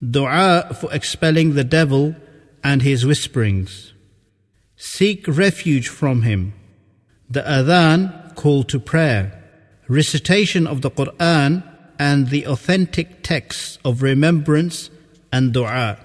Dua for expelling the devil and his whisperings. Seek refuge from him. The adhan call to prayer. Recitation of the Quran and the authentic texts of remembrance and dua.